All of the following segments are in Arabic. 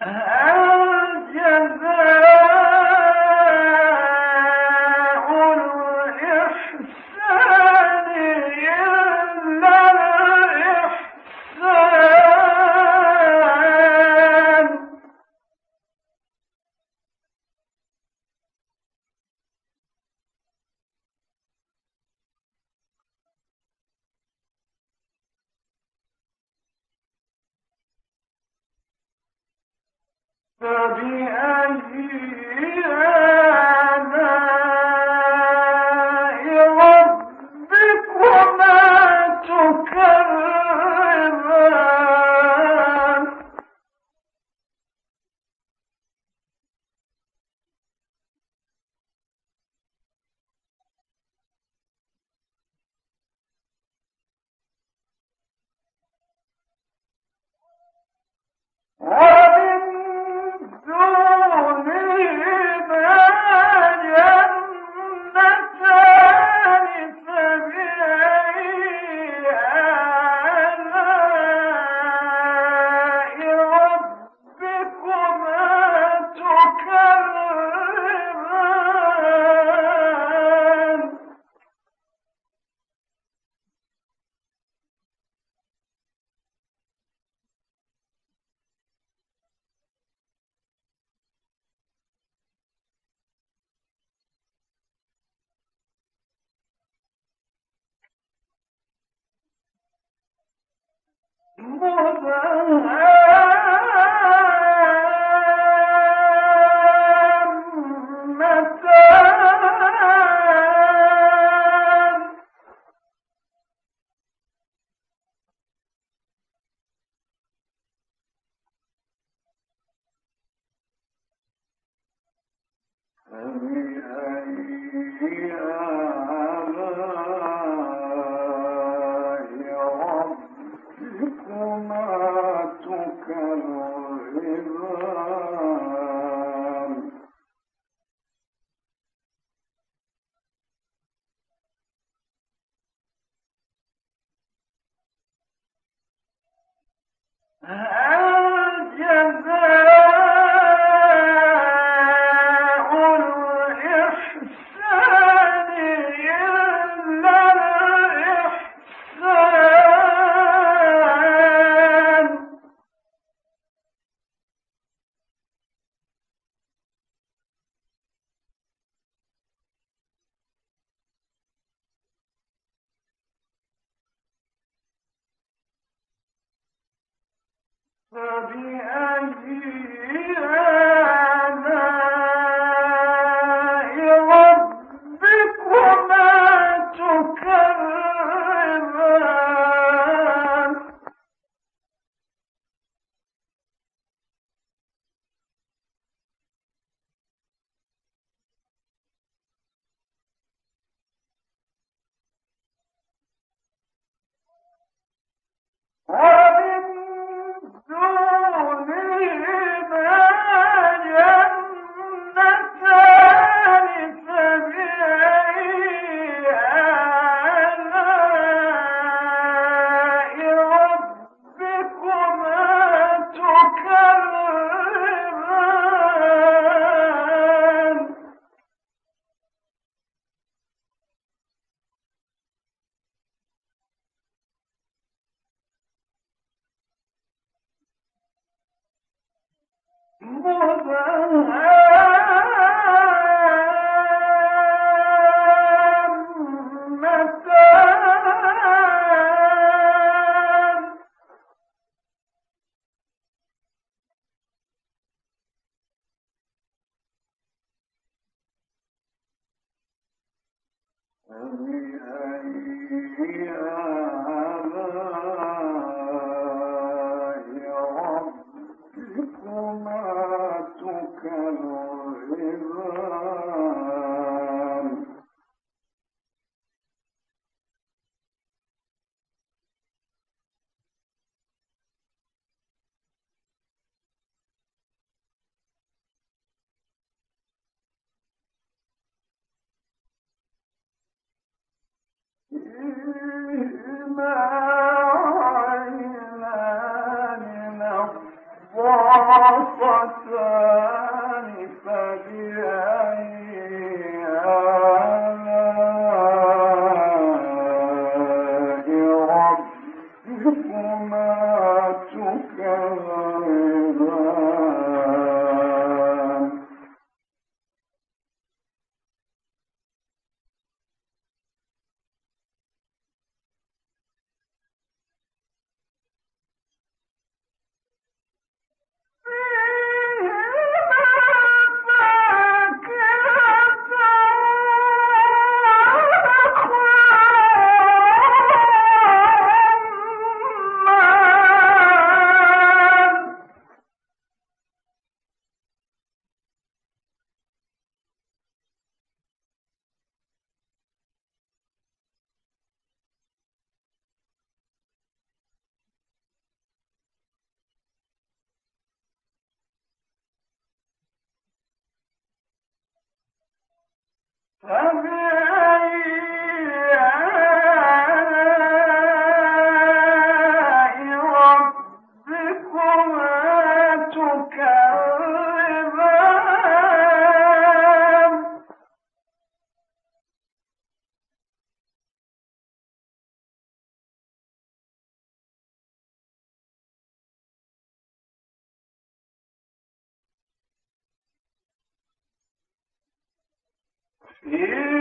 Uh-huh. فبأي آلاء God فبأي فيهما عينان فبأي الله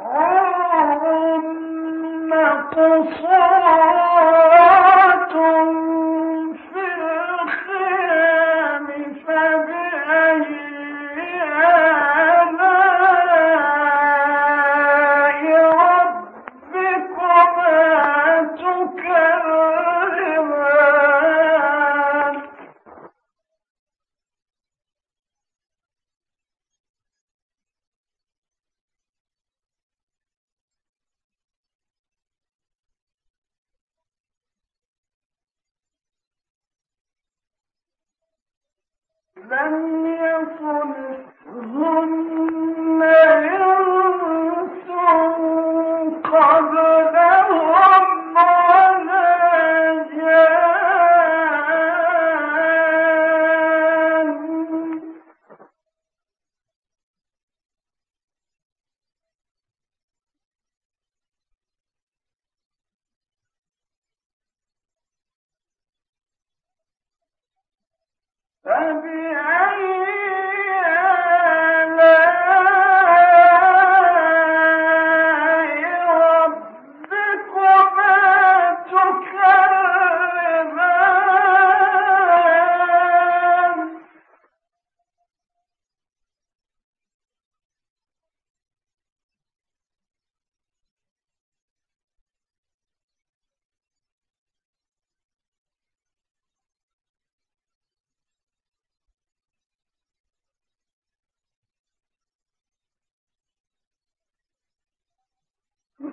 لم then فبأي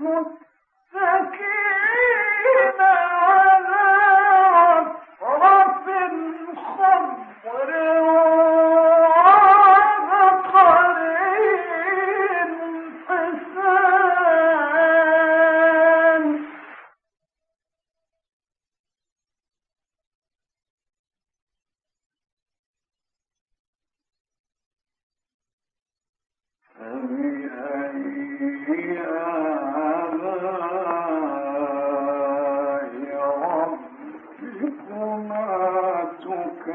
متكئ تبارك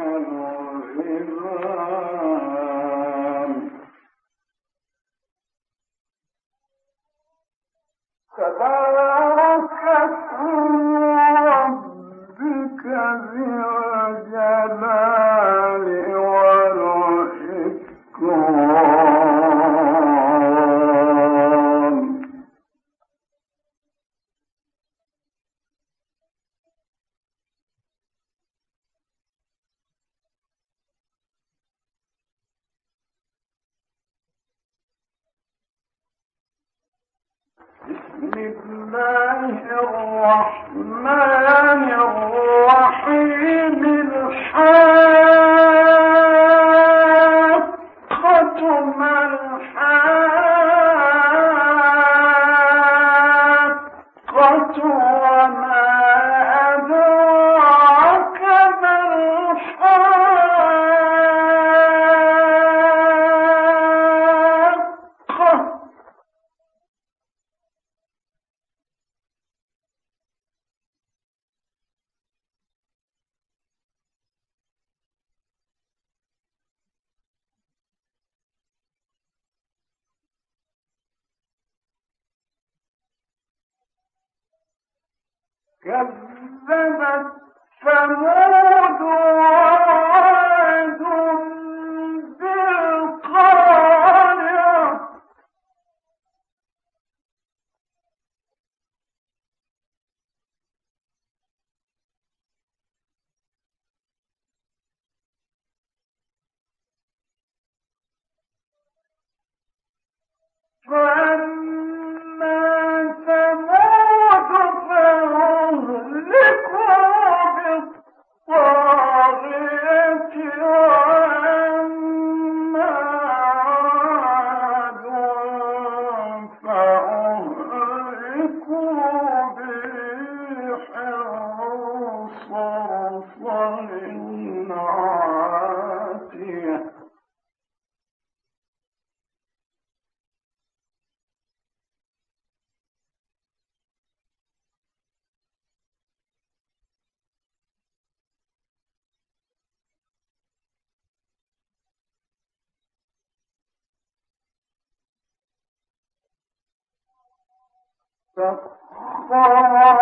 الرحيم. كذبت ثمود سخرها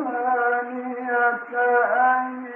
وثمانية أيام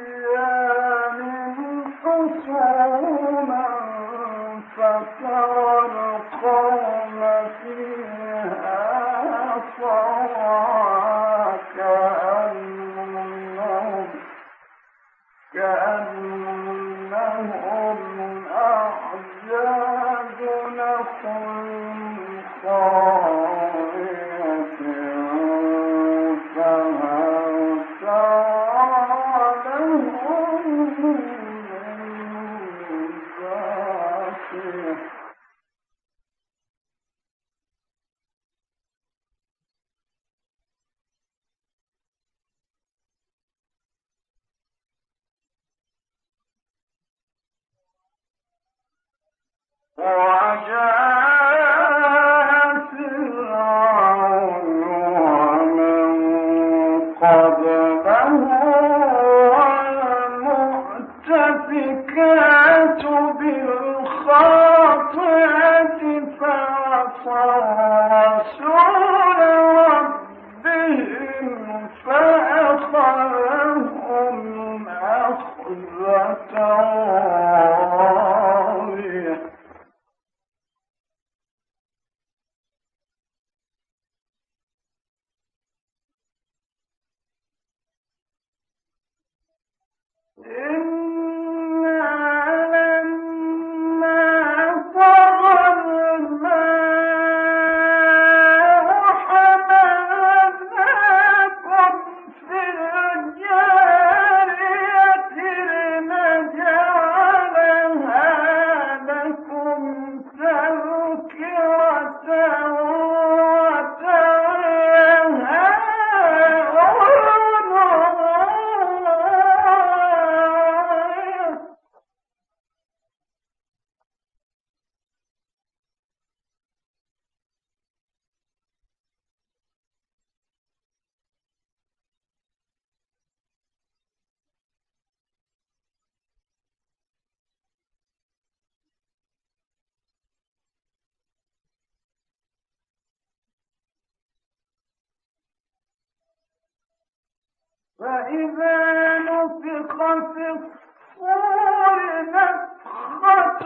فإذا نفخ في الصور نفخة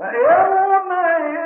Amen.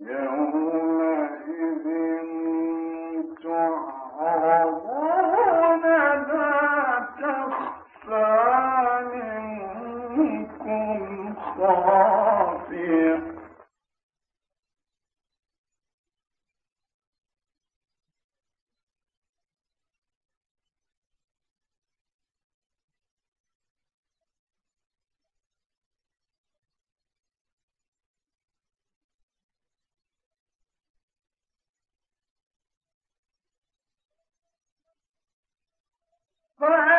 يومئذ تعرض for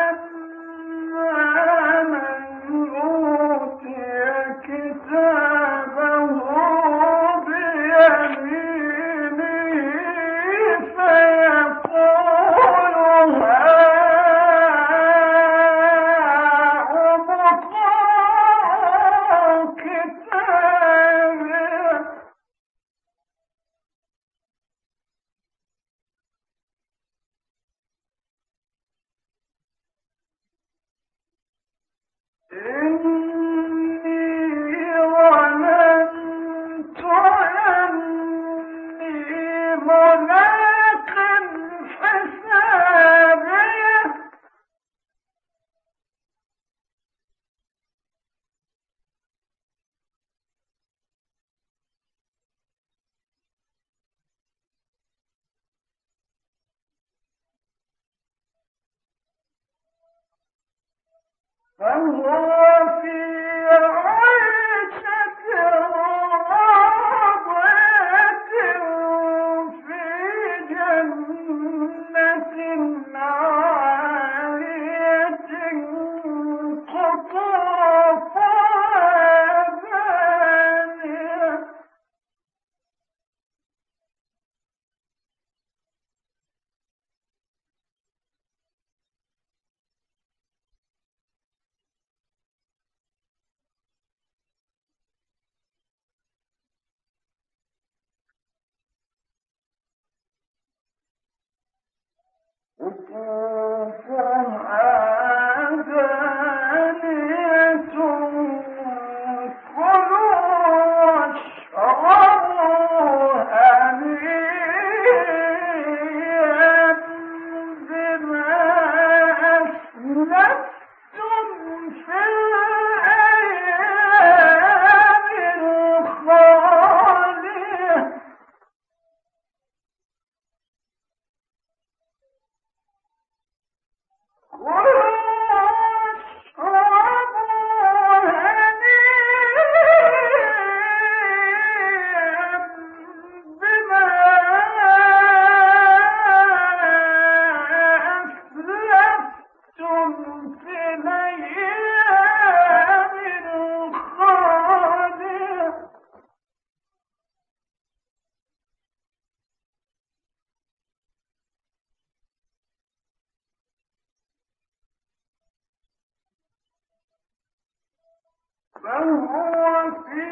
Hum. وهو في فهو في